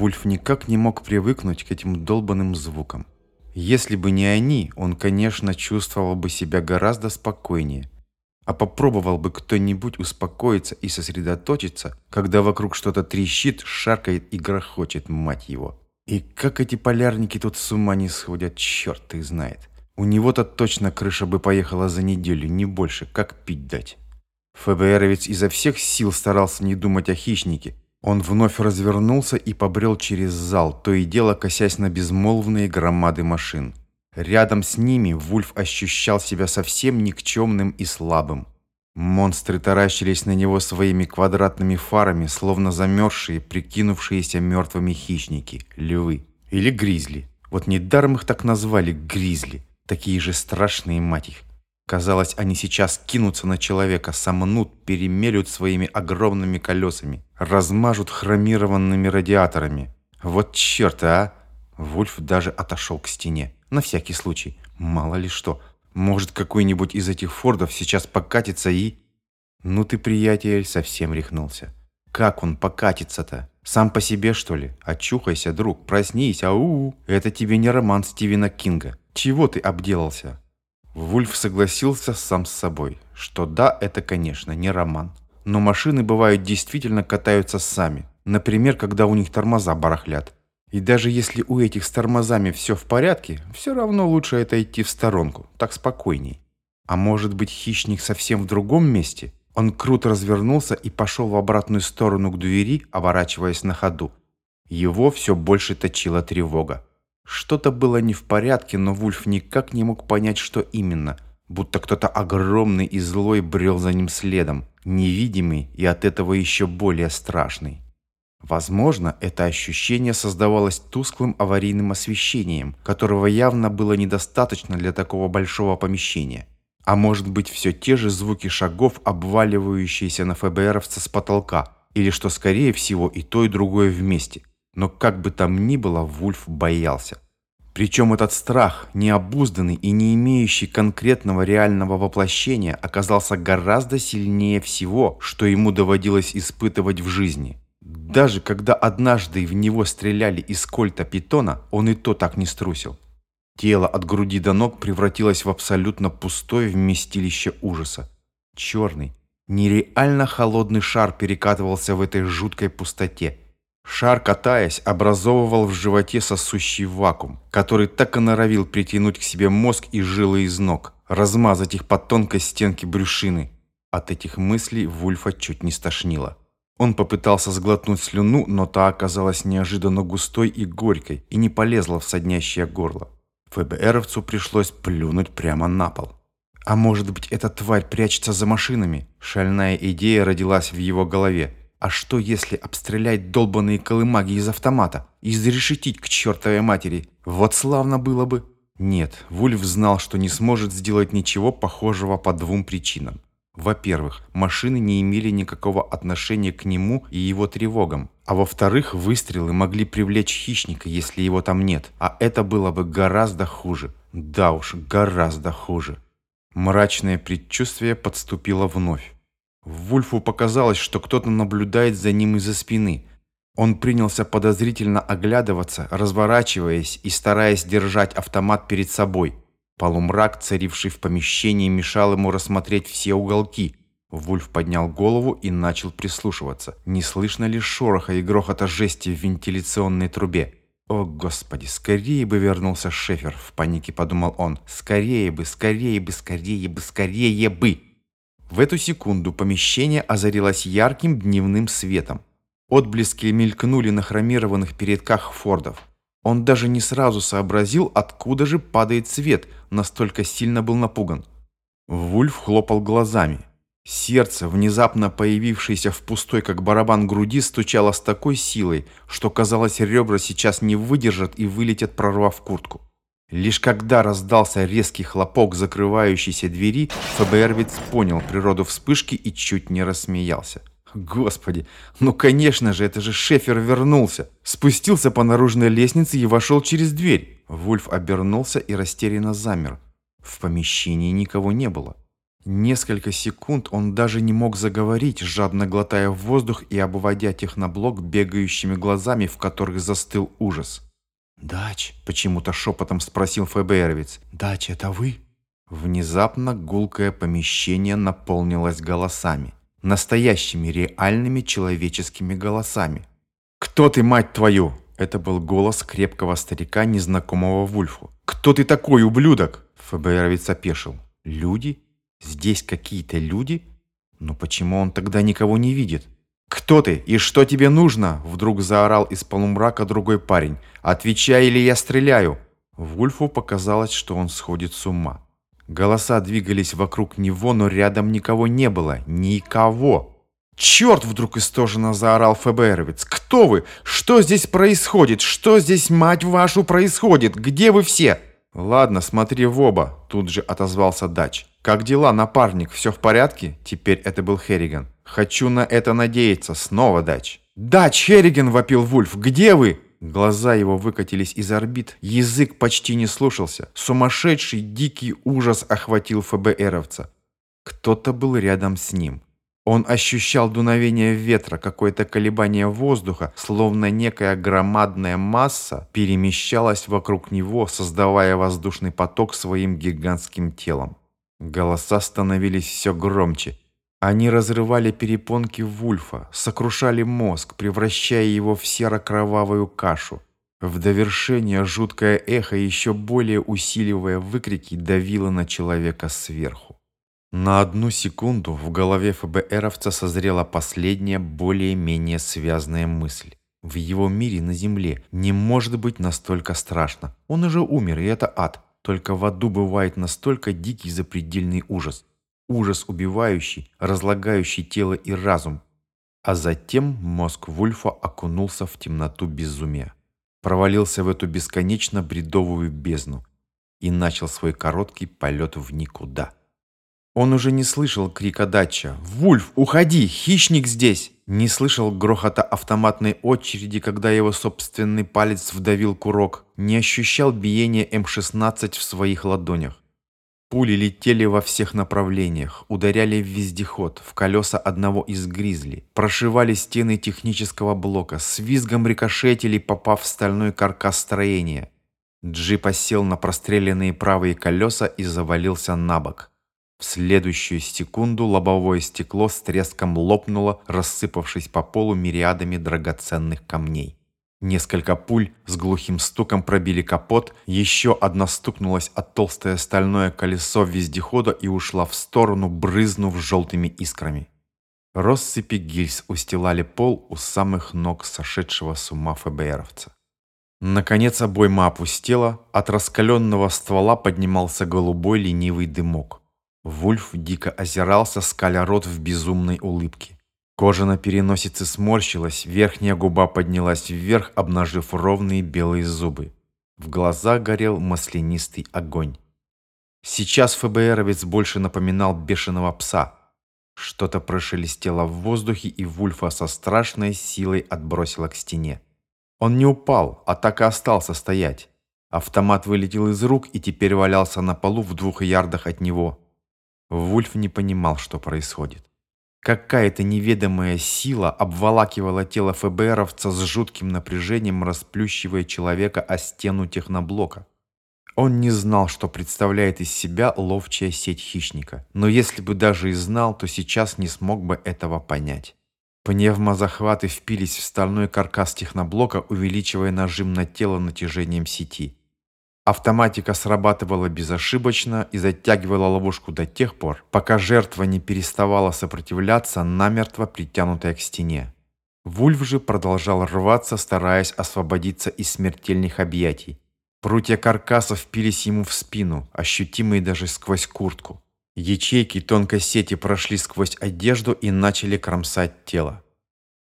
Вульф никак не мог привыкнуть к этим долбанным звукам. Если бы не они, он, конечно, чувствовал бы себя гораздо спокойнее. А попробовал бы кто-нибудь успокоиться и сосредоточиться, когда вокруг что-то трещит, шаркает и грохочет, мать его. И как эти полярники тут с ума не сходят, черт их знает. У него-то точно крыша бы поехала за неделю, не больше, как пить дать. ФБРовец изо всех сил старался не думать о хищнике. Он вновь развернулся и побрел через зал, то и дело косясь на безмолвные громады машин. Рядом с ними Вульф ощущал себя совсем никчемным и слабым. Монстры таращились на него своими квадратными фарами, словно замерзшие, прикинувшиеся мертвыми хищники, львы или гризли. Вот недаром их так назвали гризли, такие же страшные мать их. Казалось, они сейчас кинутся на человека, сомнут, перемелют своими огромными колесами, размажут хромированными радиаторами. Вот черт, а! Вульф даже отошел к стене. На всякий случай. Мало ли что. Может, какой-нибудь из этих фордов сейчас покатится и... Ну ты, приятель, совсем рехнулся. Как он покатится-то? Сам по себе, что ли? Очухайся, друг, проснись, ау! Это тебе не роман Стивена Кинга. Чего ты обделался? Вульф согласился сам с собой, что да, это, конечно, не роман. Но машины, бывают, действительно катаются сами. Например, когда у них тормоза барахлят. И даже если у этих с тормозами все в порядке, все равно лучше это идти в сторонку, так спокойней. А может быть хищник совсем в другом месте? Он круто развернулся и пошел в обратную сторону к двери, оборачиваясь на ходу. Его все больше точила тревога. Что-то было не в порядке, но Вульф никак не мог понять, что именно. Будто кто-то огромный и злой брел за ним следом, невидимый и от этого еще более страшный. Возможно, это ощущение создавалось тусклым аварийным освещением, которого явно было недостаточно для такого большого помещения. А может быть все те же звуки шагов, обваливающиеся на ФБРовца с потолка, или что скорее всего и то и другое вместе. Но как бы там ни было, Вульф боялся. Причем этот страх, необузданный и не имеющий конкретного реального воплощения, оказался гораздо сильнее всего, что ему доводилось испытывать в жизни. Даже когда однажды в него стреляли из кольта питона, он и то так не струсил. Тело от груди до ног превратилось в абсолютно пустое вместилище ужаса. Черный, нереально холодный шар перекатывался в этой жуткой пустоте. Шар, катаясь, образовывал в животе сосущий вакуум, который так и норовил притянуть к себе мозг и жилы из ног, размазать их по тонкой стенке брюшины. От этих мыслей Вульфа чуть не стошнило. Он попытался сглотнуть слюну, но та оказалась неожиданно густой и горькой и не полезла в соднящее горло. ФБРовцу пришлось плюнуть прямо на пол. А может быть, эта тварь прячется за машинами? Шальная идея родилась в его голове. А что, если обстрелять долбанные колымаги из автомата? И изрешетить к чертовой матери? Вот славно было бы. Нет, Вульф знал, что не сможет сделать ничего похожего по двум причинам. Во-первых, машины не имели никакого отношения к нему и его тревогам. А во-вторых, выстрелы могли привлечь хищника, если его там нет. А это было бы гораздо хуже. Да уж, гораздо хуже. Мрачное предчувствие подступило вновь. Вульфу показалось, что кто-то наблюдает за ним из-за спины. Он принялся подозрительно оглядываться, разворачиваясь и стараясь держать автомат перед собой – Полумрак, царивший в помещении, мешал ему рассмотреть все уголки. Вульф поднял голову и начал прислушиваться. Не слышно ли шороха и грохота жести в вентиляционной трубе? «О, Господи, скорее бы вернулся Шефер!» – в панике подумал он. «Скорее бы, скорее бы, скорее бы, скорее бы!» В эту секунду помещение озарилось ярким дневным светом. Отблески мелькнули на хромированных передках фордов. Он даже не сразу сообразил, откуда же падает свет, настолько сильно был напуган. Вульф хлопал глазами. Сердце, внезапно появившееся в пустой, как барабан груди, стучало с такой силой, что казалось, ребра сейчас не выдержат и вылетят, прорвав куртку. Лишь когда раздался резкий хлопок закрывающейся двери, ФБРвец понял природу вспышки и чуть не рассмеялся. Господи, ну конечно же, это же Шефер вернулся. Спустился по наружной лестнице и вошел через дверь. Вульф обернулся и растерянно замер. В помещении никого не было. Несколько секунд он даже не мог заговорить, жадно глотая воздух и обводя техноблок бегающими глазами, в которых застыл ужас. «Дач?» – почему-то шепотом спросил ФБРовец. «Дач, это вы?» Внезапно гулкое помещение наполнилось голосами. Настоящими, реальными человеческими голосами. «Кто ты, мать твою?» Это был голос крепкого старика, незнакомого Вульфу. «Кто ты такой, ублюдок?» ФБРовец опешил. «Люди? Здесь какие-то люди? Но почему он тогда никого не видит?» «Кто ты и что тебе нужно?» Вдруг заорал из полумрака другой парень. «Отвечай, или я стреляю!» Вульфу показалось, что он сходит с ума. Голоса двигались вокруг него, но рядом никого не было. Никого! «Черт!» — вдруг истоженно заорал ФБРовец. «Кто вы? Что здесь происходит? Что здесь, мать вашу, происходит? Где вы все?» «Ладно, смотри в оба», — тут же отозвался Дач. «Как дела, напарник? Все в порядке?» Теперь это был Херриган. «Хочу на это надеяться. Снова Дач». «Дач, Херриган!» — вопил Вульф. «Где вы?» Глаза его выкатились из орбит, язык почти не слушался. Сумасшедший дикий ужас охватил ФБРовца. Кто-то был рядом с ним. Он ощущал дуновение ветра, какое-то колебание воздуха, словно некая громадная масса перемещалась вокруг него, создавая воздушный поток своим гигантским телом. Голоса становились все громче. Они разрывали перепонки Вульфа, сокрушали мозг, превращая его в серо-кровавую кашу. В довершение жуткое эхо, еще более усиливая выкрики, давило на человека сверху. На одну секунду в голове ФБРовца созрела последняя, более-менее связанная мысль. В его мире на Земле не может быть настолько страшно. Он уже умер, и это ад. Только в аду бывает настолько дикий запредельный ужас ужас убивающий, разлагающий тело и разум. А затем мозг Вульфа окунулся в темноту безумия, провалился в эту бесконечно бредовую бездну и начал свой короткий полет в никуда. Он уже не слышал крика дача «Вульф, уходи! Хищник здесь!» Не слышал грохота автоматной очереди, когда его собственный палец вдавил курок, не ощущал биения М-16 в своих ладонях. Пули летели во всех направлениях, ударяли в вездеход, в колеса одного из гризли, прошивали стены технического блока, с визгом рикошетили, попав в стальной каркас строения. Джип осел на простреленные правые колеса и завалился на бок. В следующую секунду лобовое стекло с треском лопнуло, рассыпавшись по полу мириадами драгоценных камней. Несколько пуль с глухим стуком пробили капот, еще одна стукнулась от толстое стальное колесо вездехода и ушла в сторону, брызнув желтыми искрами. Россыпи гильз устилали пол у самых ног сошедшего с ума ФБРовца. Наконец обойма опустела, от раскаленного ствола поднимался голубой ленивый дымок. Вульф дико озирался, скаля рот в безумной улыбке. Кожа на переносице сморщилась, верхняя губа поднялась вверх, обнажив ровные белые зубы. В глазах горел маслянистый огонь. Сейчас ФБРовец больше напоминал бешеного пса. Что-то прошелестело в воздухе, и Вульфа со страшной силой отбросило к стене. Он не упал, а так и остался стоять. Автомат вылетел из рук и теперь валялся на полу в двух ярдах от него. Вульф не понимал, что происходит. Какая-то неведомая сила обволакивала тело ФБРовца с жутким напряжением, расплющивая человека о стену техноблока. Он не знал, что представляет из себя ловчая сеть хищника. Но если бы даже и знал, то сейчас не смог бы этого понять. Пневмозахваты впились в стальной каркас техноблока, увеличивая нажим на тело натяжением сети. Автоматика срабатывала безошибочно и затягивала ловушку до тех пор, пока жертва не переставала сопротивляться, намертво притянутая к стене. Вульф же продолжал рваться, стараясь освободиться из смертельных объятий. Прутья каркаса впились ему в спину, ощутимые даже сквозь куртку. Ячейки тонкой сети прошли сквозь одежду и начали кромсать тело.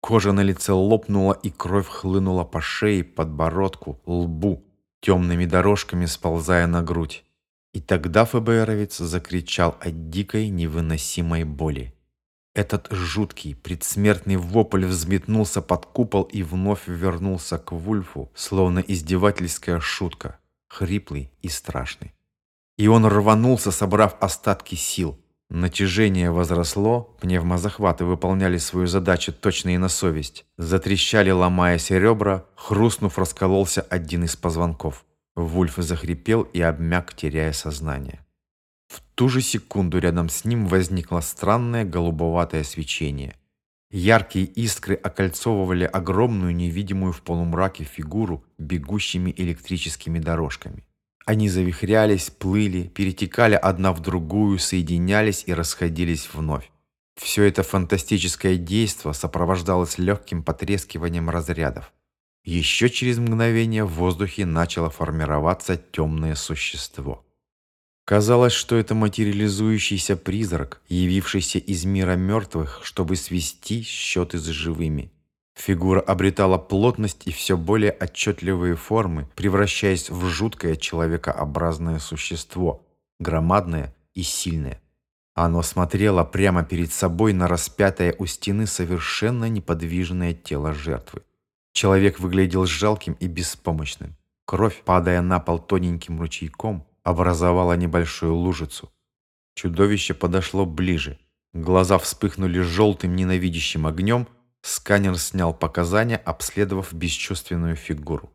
Кожа на лице лопнула, и кровь хлынула по шее, подбородку, лбу, темными дорожками сползая на грудь. И тогда ФБРовец закричал от дикой невыносимой боли. Этот жуткий предсмертный вопль взметнулся под купол и вновь вернулся к Вульфу, словно издевательская шутка, хриплый и страшный. И он рванулся, собрав остатки сил. Натяжение возросло, пневмозахваты выполняли свою задачу точно и на совесть. Затрещали, ломаясь ребра, хрустнув, раскололся один из позвонков. Вульф захрипел и обмяк, теряя сознание. В ту же секунду рядом с ним возникло странное голубоватое свечение. Яркие искры окольцовывали огромную невидимую в полумраке фигуру бегущими электрическими дорожками. Они завихрялись, плыли, перетекали одна в другую, соединялись и расходились вновь. Все это фантастическое действо сопровождалось легким потрескиванием разрядов. Еще через мгновение в воздухе начало формироваться темное существо. Казалось, что это материализующийся призрак, явившийся из мира мертвых, чтобы свести счеты с живыми. Фигура обретала плотность и все более отчетливые формы, превращаясь в жуткое человекообразное существо, громадное и сильное. Оно смотрело прямо перед собой на распятое у стены совершенно неподвижное тело жертвы. Человек выглядел жалким и беспомощным. Кровь, падая на пол тоненьким ручейком, образовала небольшую лужицу. Чудовище подошло ближе. Глаза вспыхнули желтым ненавидящим огнем – Сканер снял показания, обследовав бесчувственную фигуру.